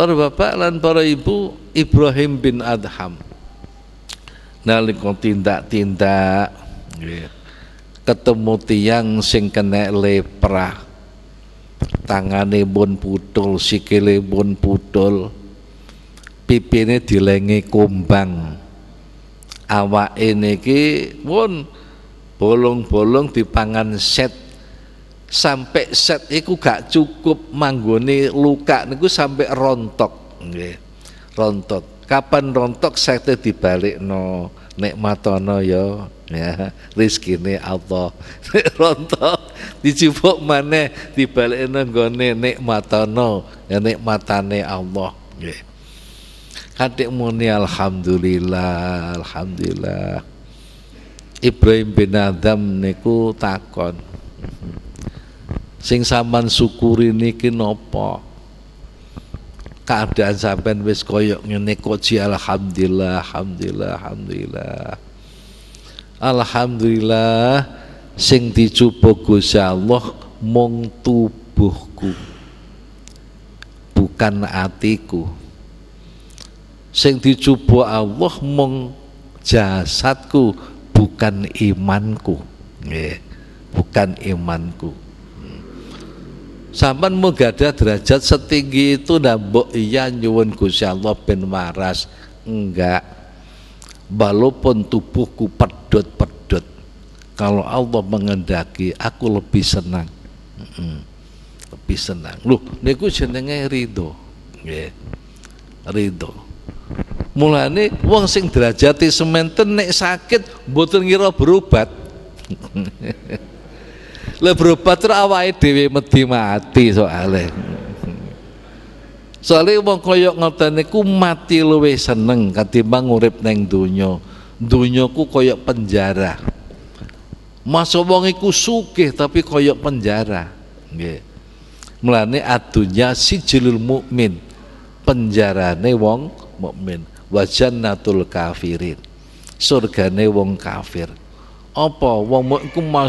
اور بران پور ابو ابرایم بیم ن تین تیندو تیاں سنک نی لے پرا تاغا نو پو تل سیک بن پوٹ پیپی نے تیل کم بن آوا کے بن پو لو پو لو پی پان سیٹ سمپ سب ہی کو چوک منگونی لو کب سمپ رنتک گی رنتک کپان رنتک سات تیپرگ نو نی متنو رسکے آب رنتک تن تیپر نو گون متانو نی متانے آب گے کٹ منیال حامدلی لال حامد اپر دم نے کو تاکون سنگا من سو ری نی نس کو چوپ کو چوپ منگا سات کو سامان ترا چیات ستی کو پی سنا پیسنگ لو نہیں کو سنگے ارے دو وہاں تریا چاتی سمت نہیں سا بطن گروپ روپ لبر پتر آتی متی ہے سو کم تبے سنگ نائ دوں دوں کو پنجارا ماسو بو سو کے تبھی کونجارا گے مل جاسی چل مو من پنجارا نیو مو من چن کا فر سرکھے نی وفیر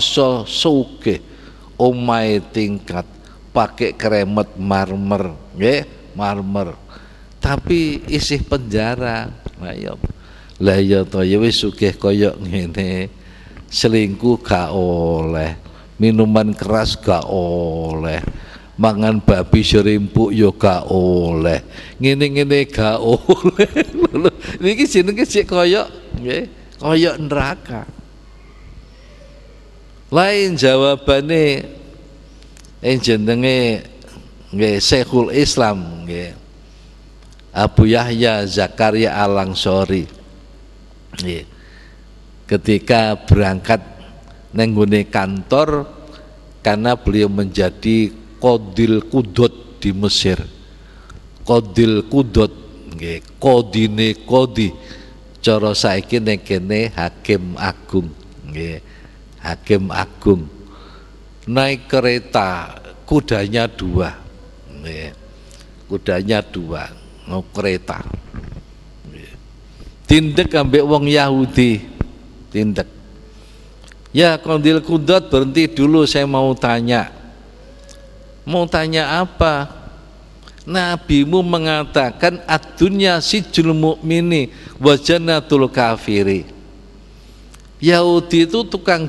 سو کے او مائ تین پاک مت مار مر مار مر تی اسے پنجا را لو سو کہ کونے سلی کو کا وہ لے مینومن کراس کا لگن پی سر پو یو کا لے گینے کھا لے کے چی کو لن سی دن شہل اسلام گو یا زاکاری آلنگ کتان کت نگونی کانتر کانا پڑ منجا تدمیر چرس ایم آم گے تین دکتی سے مو تا مو تا آپ نہ پیمتا مو منی وچن کا یہ تھی توان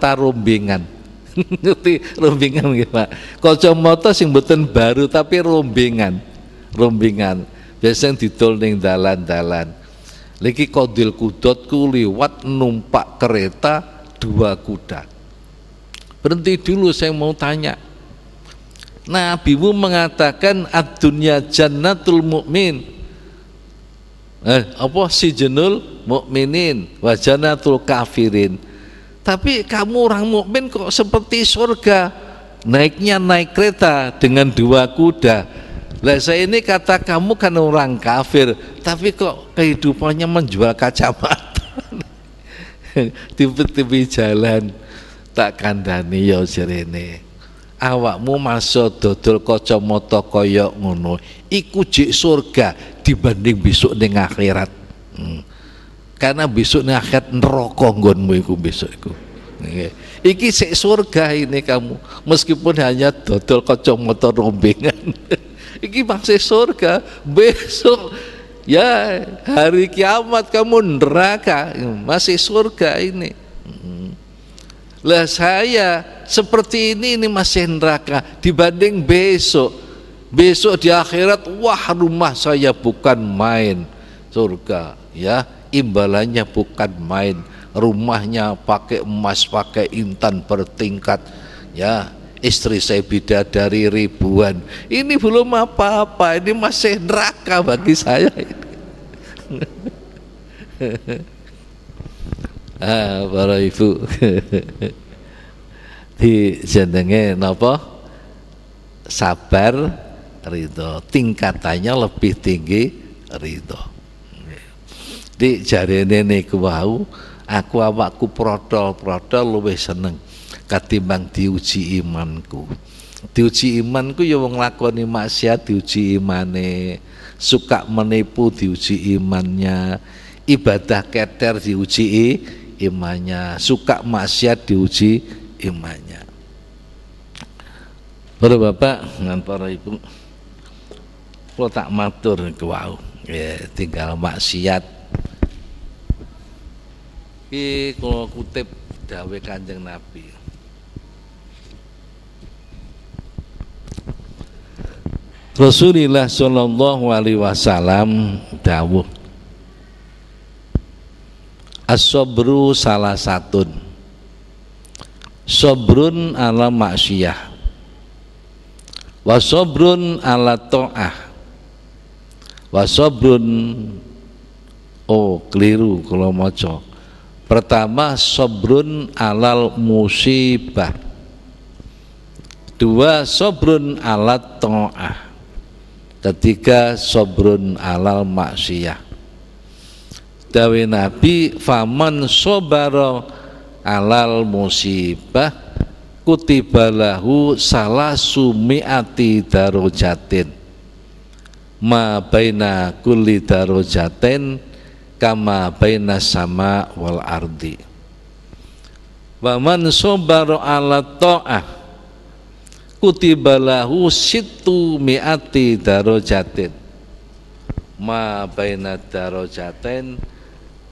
کا رو بی گانتی رو بیگ مت سنگن بھر تاپے روم بی گان بینگان بے سنتی دال دال لیکن کدیل کوت کت نم پاک کر سک مو تیب منگا تاکنی چنت مو م نائکا تن سا تا کام کانو رنگ کا من کا نیو چر آسل کو چمت چیز کا رنگور کام مس کی پونی کو چمت رکی مس کام کا lah saya seperti ini ini masih neraka dibanding besok besok di akhirat wah rumah saya bukan main surga ya imbalannya bukan main rumahnya pakai emas pakai intan bertingkat ya istri saya beda dari ribuan ini belum apa-apa ini masih neraka bagi saya ini. جدیںب سر اردو تین کا تائیں لو پی تھی اردو جدین کو پرٹو پرٹ لوگ سنگ کتیبن تیوچی ایمان کو تیوچیم کو بناتا کو معیا تیوچی ایمان سکا من پو تیوچی مانیا ایپیر تھی اوچی سکا ما سیات ٹیوچی ایم آیا ارے بابا ماتوری لاسل والی وسلام تب چما سبرن آسی سبرن آلہ کا سبرن آلال تب ن پی ف من سو بار آ سال می آتی ترو جاتین کلی ترو جاتین کما پینا سما واردی من سو بارو کو جاتین پین ترو جاتین